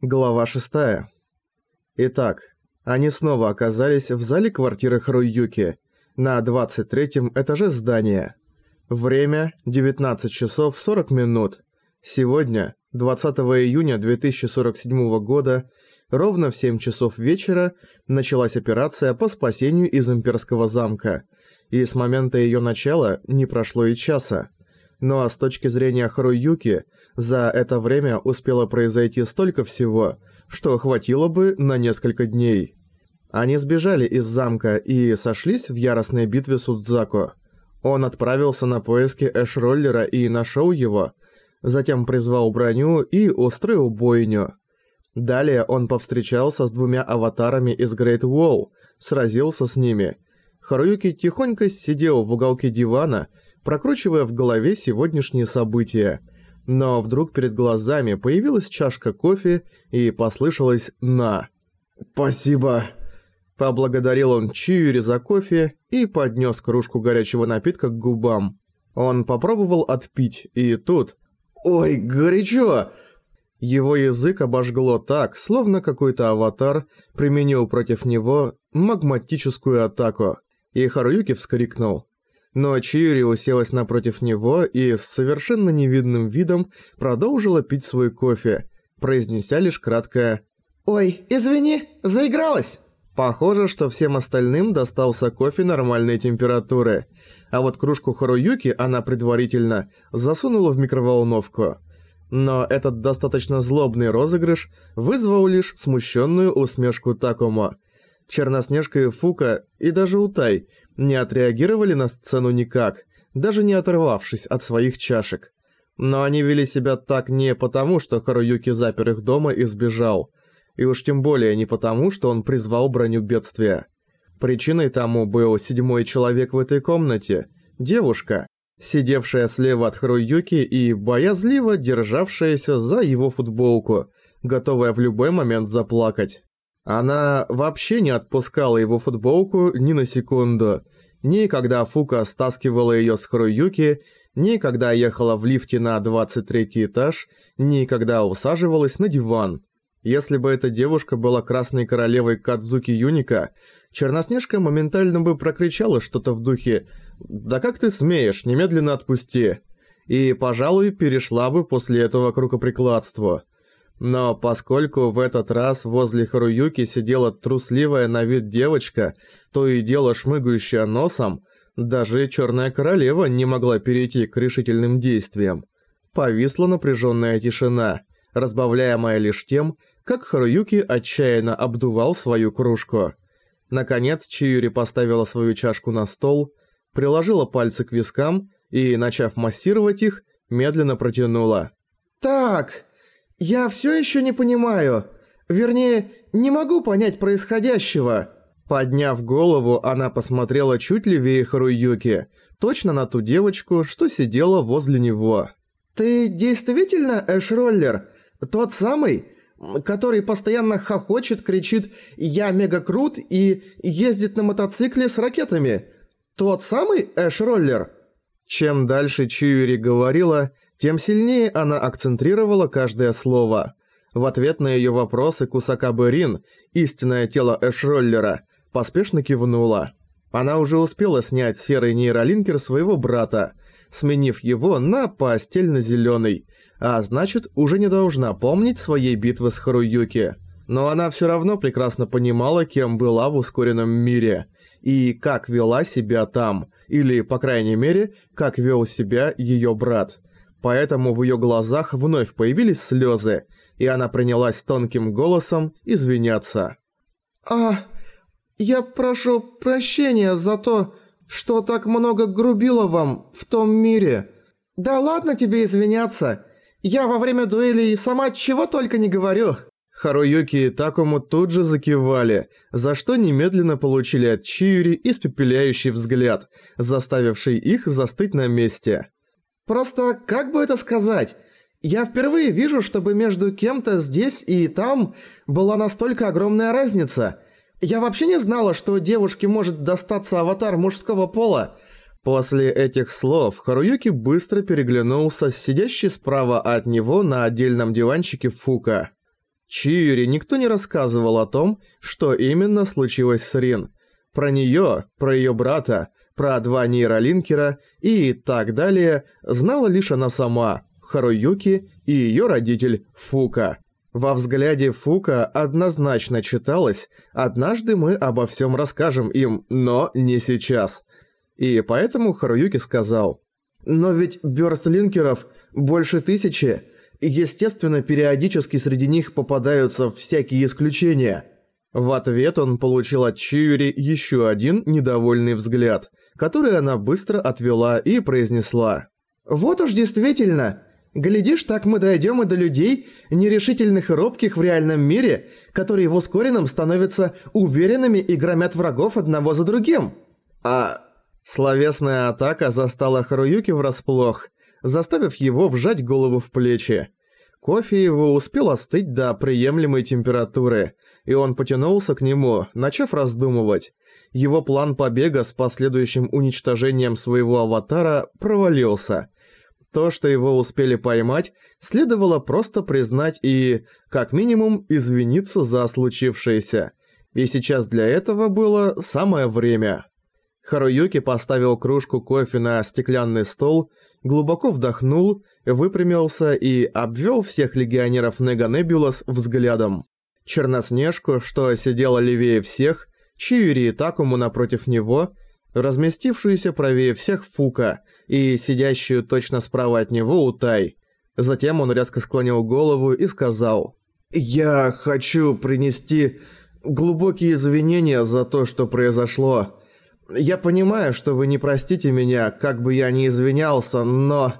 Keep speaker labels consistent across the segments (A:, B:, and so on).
A: Глава 6. Итак, они снова оказались в зале квартиры Харуюки на 23-м этаже здания. Время 19 часов 40 минут. Сегодня, 20 июня 2047 года, ровно в 7 часов вечера началась операция по спасению из имперского замка, и с момента её начала не прошло и часа. Но с точки зрения Харуюки, за это время успело произойти столько всего, что хватило бы на несколько дней. Они сбежали из замка и сошлись в яростной битве с Удзако. Он отправился на поиски Эш-роллера и нашел его, затем призвал броню и устроил бойню. Далее он повстречался с двумя аватарами из Грейт Уолл, сразился с ними. Харуюки тихонько сидел в уголке дивана прокручивая в голове сегодняшние события. Но вдруг перед глазами появилась чашка кофе и послышалось «на». «Спасибо». Поблагодарил он Чиури за кофе и поднес кружку горячего напитка к губам. Он попробовал отпить, и тут... «Ой, горячо!» Его язык обожгло так, словно какой-то аватар применил против него магматическую атаку. И Харуюки вскрикнул но Чиури уселась напротив него и с совершенно невидным видом продолжила пить свой кофе, произнеся лишь краткое «Ой, извини, заигралась!». Похоже, что всем остальным достался кофе нормальной температуры, а вот кружку Харуюки она предварительно засунула в микроволновку. Но этот достаточно злобный розыгрыш вызвал лишь смущенную усмешку Такому. Черноснежка и Фука, и даже Утай не отреагировали на сцену никак, даже не оторвавшись от своих чашек. Но они вели себя так не потому, что Харуюки запер их дома и сбежал, и уж тем более не потому, что он призвал броню бедствия. Причиной тому был седьмой человек в этой комнате, девушка, сидевшая слева от Харуюки и боязливо державшаяся за его футболку, готовая в любой момент заплакать. Она вообще не отпускала его футболку ни на секунду. Ни когда Фука стаскивала её с Харуюки, ни когда ехала в лифте на 23 этаж, ни когда усаживалась на диван. Если бы эта девушка была красной королевой Кадзуки Юника, Черноснежка моментально бы прокричала что-то в духе «Да как ты смеешь, немедленно отпусти!» и, пожалуй, перешла бы после этого к рукоприкладству. Но поскольку в этот раз возле Харуюки сидела трусливая на вид девочка, то и дело шмыгающая носом, даже Черная Королева не могла перейти к решительным действиям. Повисла напряженная тишина, разбавляемая лишь тем, как Харуюки отчаянно обдувал свою кружку. Наконец Чиюри поставила свою чашку на стол, приложила пальцы к вискам и, начав массировать их, медленно протянула. «Так, «Я все еще не понимаю. Вернее, не могу понять происходящего». Подняв голову, она посмотрела чуть левее Харуюки, точно на ту девочку, что сидела возле него. «Ты действительно Эш-роллер? Тот самый?» который постоянно хохочет, кричит «Я мега крут» и ездит на мотоцикле с ракетами. Тот самый Эш-роллер? Чем дальше Чиури говорила, тем сильнее она акцентрировала каждое слово. В ответ на её вопросы Кусакабы Рин, истинное тело Эшроллера, поспешно кивнула. Она уже успела снять серый нейролинкер своего брата, сменив его на постельно-зелёный, а значит, уже не должна помнить своей битвы с Харуюки. Но она всё равно прекрасно понимала, кем была в ускоренном мире, и как вела себя там, или, по крайней мере, как вел себя её брат – Поэтому в её глазах вновь появились слёзы, и она принялась тонким голосом извиняться. «А, я прошу прощения за то, что так много грубила вам в том мире. Да ладно тебе извиняться. Я во время дуэли и сама чего только не говорю». Харуюки и Такому тут же закивали, за что немедленно получили от Чиури испепеляющий взгляд, заставивший их застыть на месте. Просто, как бы это сказать, я впервые вижу, чтобы между кем-то здесь и там была настолько огромная разница. Я вообще не знала, что девушке может достаться аватар мужского пола. После этих слов Харуюки быстро переглянулся с сидящей справа от него на отдельном диванчике Фука. Чиури никто не рассказывал о том, что именно случилось с Рин. Про неё, про её брата, про два нейролинкера и так далее знала лишь она сама, Харуюки и её родитель Фука. Во взгляде Фука однозначно читалось «Однажды мы обо всем расскажем им, но не сейчас». И поэтому Харуюки сказал «Но ведь бёрстлинкеров больше тысячи. Естественно, периодически среди них попадаются всякие исключения». В ответ он получил от Чиури еще один недовольный взгляд, который она быстро отвела и произнесла «Вот уж действительно, Глядишь, так мы дойдем и до людей, нерешительных и робких в реальном мире, которые в ускоренном становятся уверенными и громят врагов одного за другим. А... Словесная атака застала Харуюки врасплох, заставив его вжать голову в плечи. Кофе его успел остыть до приемлемой температуры, и он потянулся к нему, начав раздумывать. Его план побега с последующим уничтожением своего аватара провалился – то, что его успели поймать, следовало просто признать и, как минимум, извиниться за случившееся. И сейчас для этого было самое время. Харуюки поставил кружку кофе на стеклянный стол, глубоко вдохнул, выпрямился и обвел всех легионеров Неганебулас взглядом. Черноснежку, что сидела левее всех, Чиури и Такому напротив него, разместившуюся правее всех Фука – и сидящую точно справа от него Утай. Затем он резко склонил голову и сказал «Я хочу принести глубокие извинения за то, что произошло. Я понимаю, что вы не простите меня, как бы я ни извинялся, но...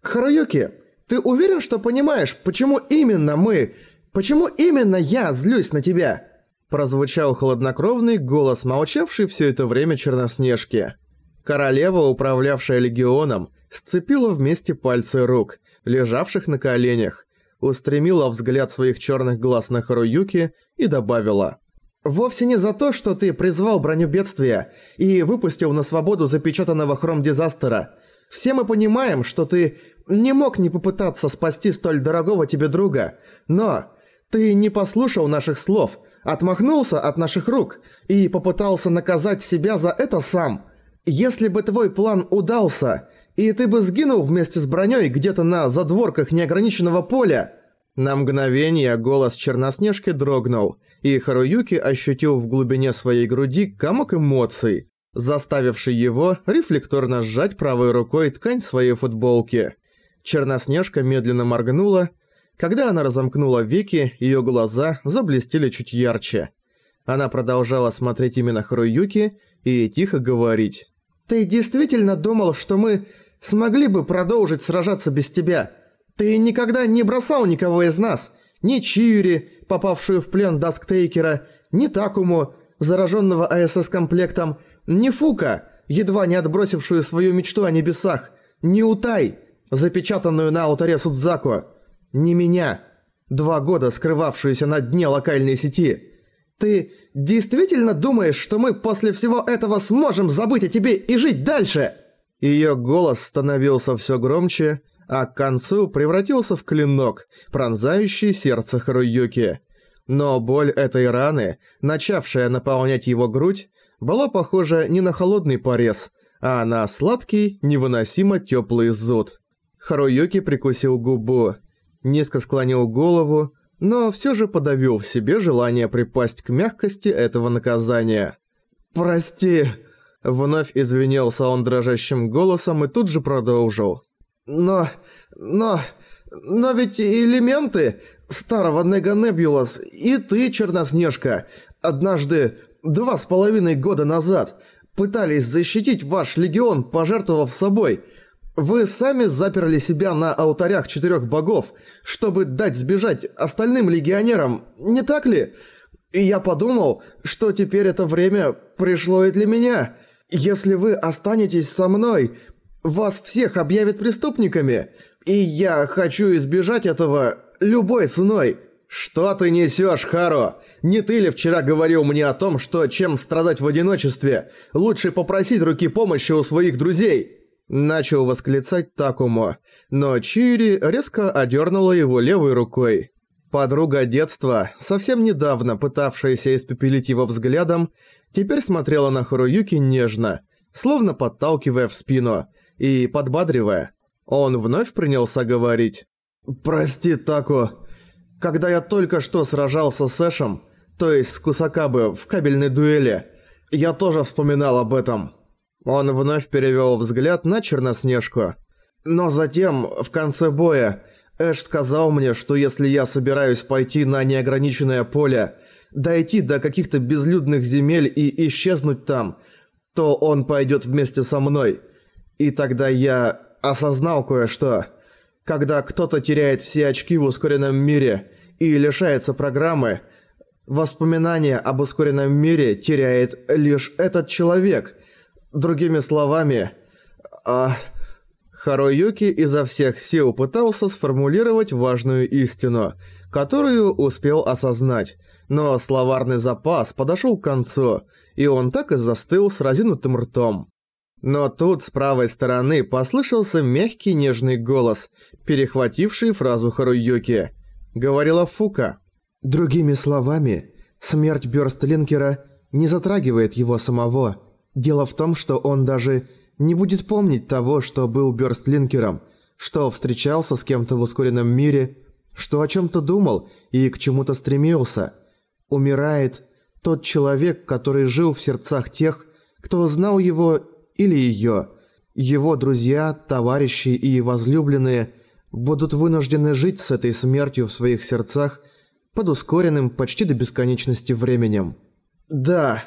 A: Харуюки, ты уверен, что понимаешь, почему именно мы... Почему именно я злюсь на тебя?» Прозвучал хладнокровный голос, молчавший все это время Черноснежки. Королева, управлявшая легионом, сцепила вместе пальцы рук, лежавших на коленях, устремила взгляд своих черных глаз на Харуюки и добавила. «Вовсе не за то, что ты призвал броню бедствия и выпустил на свободу запечатанного хром-дизастера. Все мы понимаем, что ты не мог не попытаться спасти столь дорогого тебе друга, но ты не послушал наших слов, отмахнулся от наших рук и попытался наказать себя за это сам». Если бы твой план удался, и ты бы сгинул вместе с броней где-то на задворках неограниченного поля...» На мгновение голос Черноснежки дрогнул, и Харуюки ощутил в глубине своей груди комок эмоций, заставивший его рефлекторно сжать правой рукой ткань своей футболки. Черноснежка медленно моргнула. Когда она разомкнула веки, её глаза заблестели чуть ярче. Она продолжала смотреть именно Харуюки и тихо говорить. Ты действительно думал, что мы смогли бы продолжить сражаться без тебя? Ты никогда не бросал никого из нас. Ни Чиури, попавшую в плен Дасктейкера, ни Такому, зараженного АСС-комплектом, ни Фука, едва не отбросившую свою мечту о небесах, ни Утай, запечатанную на алтаре Судзаку, ни меня, два года скрывавшуюся на дне локальной сети. Ты действительно думаешь, что мы после всего этого сможем забыть о тебе и жить дальше?» Её голос становился всё громче, а к концу превратился в клинок, пронзающий сердце Харуюки. Но боль этой раны, начавшая наполнять его грудь, была похожа не на холодный порез, а на сладкий, невыносимо тёплый зуд. Харуюки прикусил губу, низко склонил голову, но все же подавил в себе желание припасть к мягкости этого наказания. «Прости», — вновь извинился он дрожащим голосом и тут же продолжил. «Но... но... но ведь элементы старого Нега Небулас и ты, Черноснежка, однажды, два с половиной года назад, пытались защитить ваш легион, пожертвовав собой». Вы сами заперли себя на алтарях четырех богов, чтобы дать сбежать остальным легионерам, не так ли? И я подумал, что теперь это время пришло и для меня. Если вы останетесь со мной, вас всех объявят преступниками, и я хочу избежать этого любой ценой. «Что ты несешь, Харо? Не ты ли вчера говорил мне о том, что чем страдать в одиночестве, лучше попросить руки помощи у своих друзей?» Начал восклицать Такумо, но Чири резко одернула его левой рукой. Подруга детства, совсем недавно пытавшаяся испепелить его взглядом, теперь смотрела на Харуюки нежно, словно подталкивая в спину и подбадривая. Он вновь принялся говорить. «Прости, Тако. Когда я только что сражался с Эшем, то есть с Кусакабы в кабельной дуэли, я тоже вспоминал об этом». Он вновь перевёл взгляд на Черноснежку. Но затем, в конце боя, Эш сказал мне, что если я собираюсь пойти на неограниченное поле, дойти до каких-то безлюдных земель и исчезнуть там, то он пойдет вместе со мной. И тогда я осознал кое-что. Когда кто-то теряет все очки в ускоренном мире и лишается программы, воспоминания об ускоренном мире теряет лишь этот человек. Другими словами... А... Харуюки изо всех сил пытался сформулировать важную истину, которую успел осознать, но словарный запас подошел к концу, и он так и застыл с разинутым ртом. Но тут с правой стороны послышался мягкий нежный голос, перехвативший фразу Харуюки. Говорила Фука. «Другими словами, смерть Бёрстлинкера не затрагивает его самого. Дело в том, что он даже не будет помнить того, что был Бёрстлинкером, что встречался с кем-то в ускоренном мире, что о чем-то думал и к чему-то стремился. Умирает тот человек, который жил в сердцах тех, кто знал его или ее. Его друзья, товарищи и возлюбленные будут вынуждены жить с этой смертью в своих сердцах под ускоренным почти до бесконечности временем. «Да»,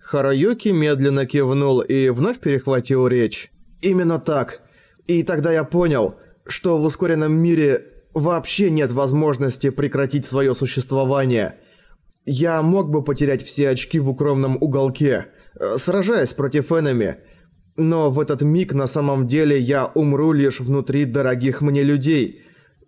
A: Хараюки медленно кивнул и вновь перехватил речь. «Именно так. И тогда я понял, что в ускоренном мире вообще нет возможности прекратить свое существование. Я мог бы потерять все очки в укромном уголке, э, сражаясь против энеми, но в этот миг на самом деле я умру лишь внутри дорогих мне людей,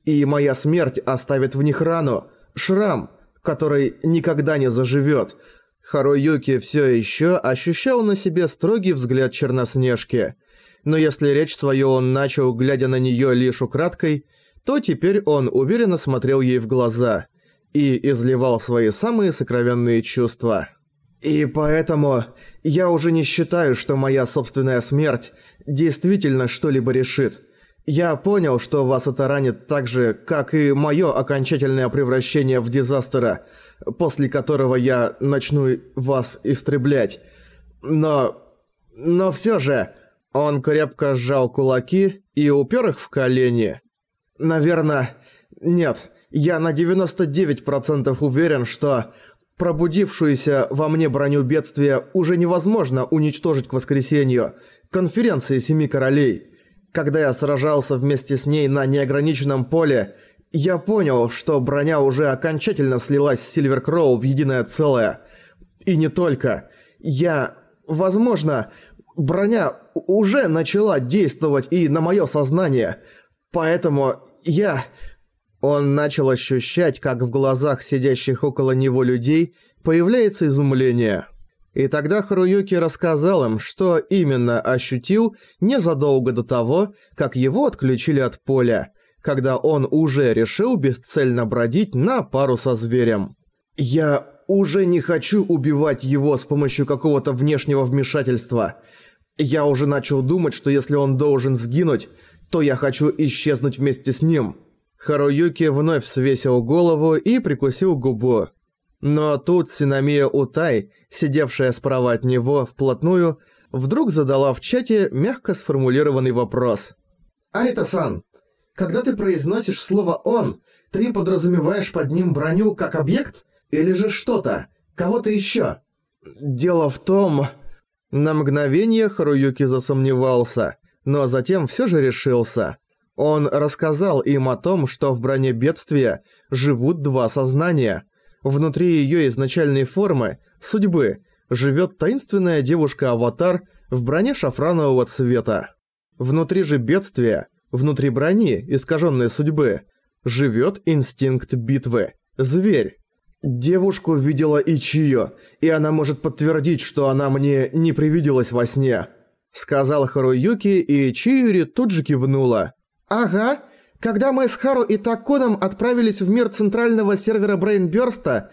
A: и моя смерть оставит в них рану, шрам, который никогда не заживет, Харуюки все еще ощущал на себе строгий взгляд Черноснежки. Но если речь свою он начал, глядя на нее лишь украдкой, то теперь он уверенно смотрел ей в глаза и изливал свои самые сокровенные чувства. «И поэтому я уже не считаю, что моя собственная смерть действительно что-либо решит. Я понял, что вас это ранит так же, как и мое окончательное превращение в дизастера – после которого я начну вас истреблять. Но... но все же... Он крепко сжал кулаки и упер их в колени. Наверное... Нет, я на 99% уверен, что пробудившуюся во мне броню бедствия уже невозможно уничтожить к воскресенью, конференции Семи Королей. Когда я сражался вместе с ней на неограниченном поле, я понял, что броня уже окончательно слилась с Сильвер Кроу в единое целое. И не только. Я... Возможно, броня уже начала действовать и на мое сознание. Поэтому я... Он начал ощущать, как в глазах сидящих около него людей появляется изумление. И тогда Харуюки рассказал им, что именно ощутил незадолго до того, как его отключили от поля – когда он уже решил бесцельно бродить на пару со зверем. «Я уже не хочу убивать его с помощью какого-то внешнего вмешательства. Я уже начал думать, что если он должен сгинуть, то я хочу исчезнуть вместе с ним». Харуюки вновь свесил голову и прикусил губу. Но тут Синамия Утай, сидевшая справа от него вплотную, вдруг задала в чате мягко сформулированный вопрос. «Арита-сан, когда ты произносишь слово «он», ты подразумеваешь под ним броню как объект? Или же что-то? Кого-то еще? Дело в том... На мгновение Харуюки засомневался, но затем все же решился. Он рассказал им о том, что в броне бедствия живут два сознания. Внутри ее изначальной формы, судьбы, живет таинственная девушка-аватар в броне шафранового цвета. Внутри же бедствия Внутри брони, искаженной судьбы, живет инстинкт битвы. Зверь. Девушку видела Ичио, и она может подтвердить, что она мне не привиделась во сне. Сказал Харуюки, и Чиюри тут же кивнула. «Ага, Когда мы с Хару и Такуном отправились в мир центрального сервера Брейнбёрста,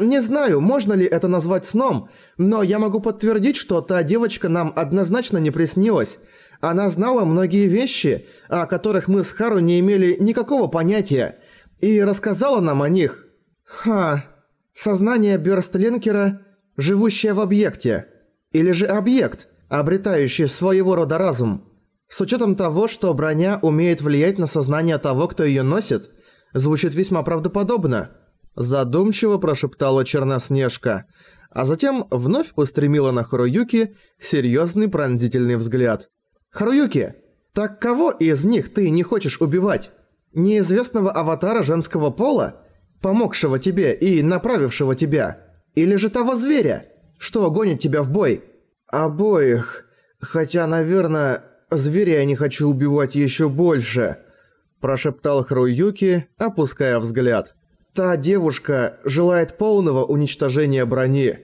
A: не знаю, можно ли это назвать сном, но я могу подтвердить, что та девочка нам однозначно не приснилась. Она знала многие вещи, о которых мы с Хару не имели никакого понятия, и рассказала нам о них. Ха, сознание Бёрстлинкера, живущее в объекте. Или же объект, обретающий своего рода разум. С учетом того, что броня умеет влиять на сознание того, кто ее носит, звучит весьма правдоподобно. Задумчиво прошептала Черноснежка, а затем вновь устремила на Харуюки серьезный пронзительный взгляд. «Харуюки, так кого из них ты не хочешь убивать? Неизвестного аватара женского пола, помогшего тебе и направившего тебя? Или же того зверя, что гонит тебя в бой?» «Обоих. Хотя, наверное, зверя я не хочу убивать еще больше», – прошептал Харуюки, опуская взгляд. «Та девушка желает полного уничтожения брони.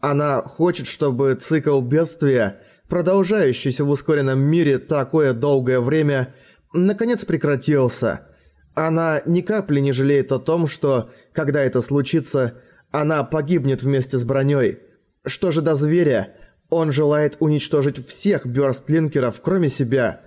A: Она хочет, чтобы цикл бедствия, продолжающийся в ускоренном мире такое долгое время, наконец прекратился. Она ни капли не жалеет о том, что, когда это случится, она погибнет вместе с броней. Что же до зверя?» Он желает уничтожить всех бёрстлинкеров, кроме себя.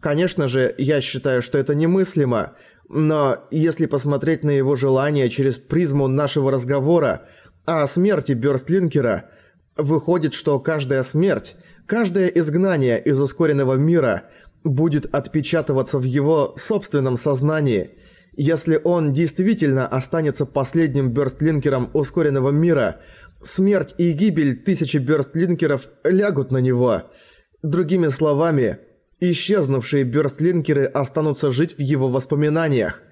A: Конечно же, я считаю, что это немыслимо, но если посмотреть на его желание через призму нашего разговора о смерти бёрстлинкера, выходит, что каждая смерть, каждое изгнание из ускоренного мира будет отпечатываться в его собственном сознании. Если он действительно останется последним бёрстлинкером ускоренного мира – Смерть и гибель тысячи бёрстлинкеров лягут на него. Другими словами, исчезнувшие бёрстлинкеры останутся жить в его воспоминаниях.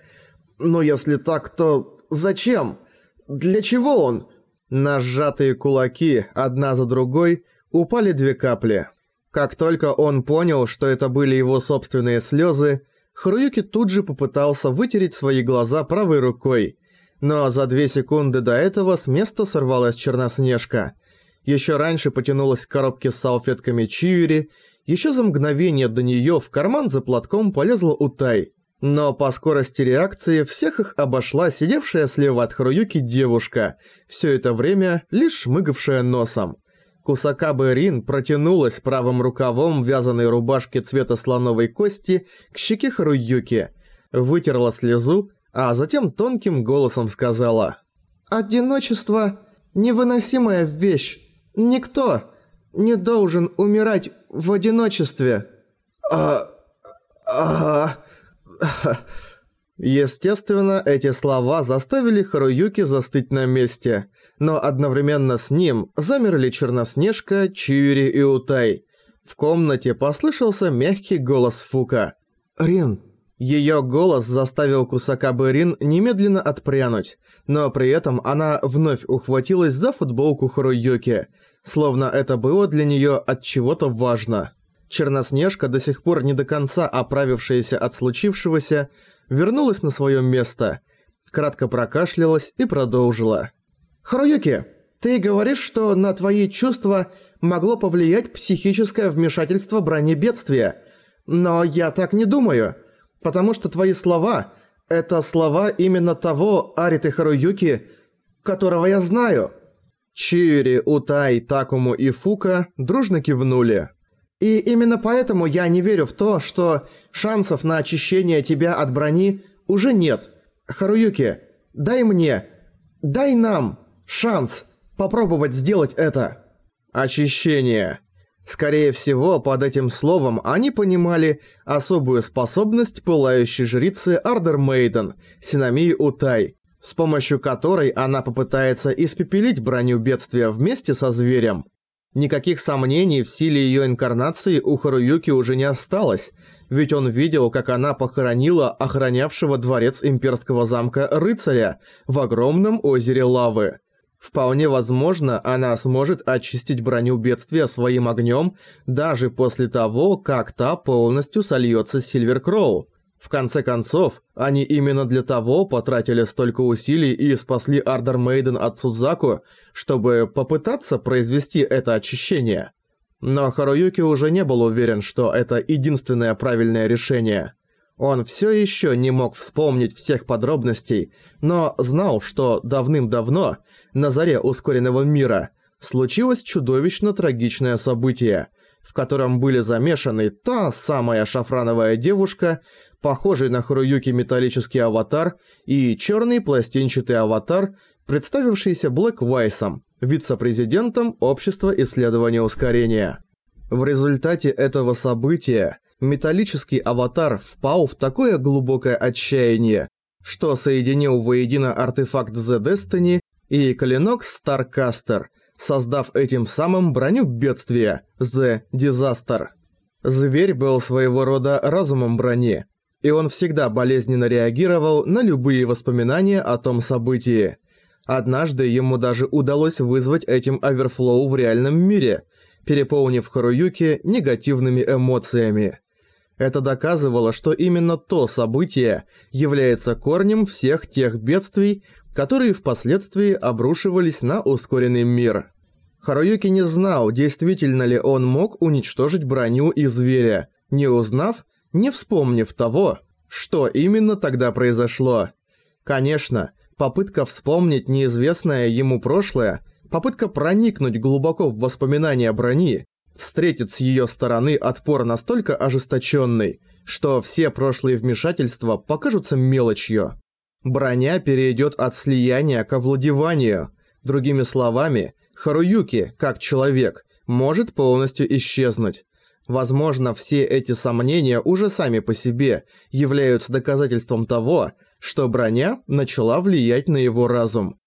A: Но если так, то зачем? Для чего он? На сжатые кулаки, одна за другой, упали две капли. Как только он понял, что это были его собственные слезы, Харуюки тут же попытался вытереть свои глаза правой рукой – но за две секунды до этого с места сорвалась Черноснежка. Еще раньше потянулась к коробке с салфетками Чиури, еще за мгновение до нее в карман за платком полезла Утай. Но по скорости реакции всех их обошла сидевшая слева от Харуюки девушка, все это время лишь шмыгавшая носом. Кусакабы Рин протянулась правым рукавом вязаной рубашки цвета слоновой кости к щеке Харуюки, вытерла слезу а затем тонким голосом сказала «Одиночество – невыносимая вещь. Никто не должен умирать в одиночестве». «А... а...» Естественно, эти слова заставили Харуюки застыть на месте, но одновременно с ним замерли Черноснежка, Чиури и Утай. В комнате послышался мягкий голос Фука. «Рин, Её голос заставил Кусакабы Рин немедленно отпрянуть, но при этом она вновь ухватилась за футболку Харуюки, словно это было для неё от чего-то важно. Черноснежка, до сих пор не до конца оправившаяся от случившегося, вернулась на своё место, кратко прокашлялась и продолжила. «Харуюки, ты говоришь, что на твои чувства могло повлиять психическое вмешательство брони бедствия, но я так не думаю». Потому что твои слова – это слова именно того Ариты Харуюки, которого я знаю». Чири, Утай, Такому и Фука дружно кивнули. «И именно поэтому я не верю в то, что шансов на очищение тебя от брони уже нет. Харуюки, дай мне, дай нам шанс попробовать сделать это». «Очищение», Скорее всего, под этим словом они понимали особую способность пылающей жрицы Ардер Мейден, Синамии Утай, с помощью которой она попытается испепелить броню бедствия вместе со зверем. Никаких сомнений в силе ее инкарнации у Харуюки уже не осталось, ведь он видел, как она похоронила охранявшего дворец имперского замка рыцаря в огромном озере лавы. Вполне возможно, она сможет очистить броню бедствия своим огнем даже после того, как та полностью сольется с Сильверкроу. В конце концов, они именно для того потратили столько усилий и спасли Ардер Мейден от Сузаку, чтобы попытаться произвести это очищение. Но Харуюки уже не был уверен, что это единственное правильное решение. Он все еще не мог вспомнить всех подробностей, но знал, что давным-давно, на заре ускоренного мира, случилось чудовищно трагичное событие, в котором были замешаны та самая шафрановая девушка, похожий на Харуюки металлический аватар и черный пластинчатый аватар, представившийся Блэк Вайсом, вице-президентом Общества исследования ускорения. В результате этого события металлический аватар впал в такое глубокое отчаяние, что соединил воедино артефакт The Destiny и клинок Starcaster, создав этим самым броню бедствия The Disaster. Зверь был своего рода разумом брони, и он всегда болезненно реагировал на любые воспоминания о том событии. Однажды ему даже удалось вызвать этим оверфлоу в реальном мире, переполнив Харуюки негативными эмоциями. Это доказывало, что именно то событие является корнем всех тех бедствий, которые впоследствии обрушивались на ускоренный мир. Харуюки не знал, действительно ли он мог уничтожить броню и зверя, не узнав, не вспомнив того, что именно тогда произошло. Конечно, попытка вспомнить неизвестное ему прошлое, попытка проникнуть глубоко в воспоминания брони, встретит с ее стороны отпор настолько ожесточенный, что все прошлые вмешательства покажутся мелочью. Броня перейдет от слияния к овладеванию. Другими словами, Харуюки, как человек, может полностью исчезнуть. Возможно, все эти сомнения уже сами по себе являются доказательством того, что броня начала влиять на его разум,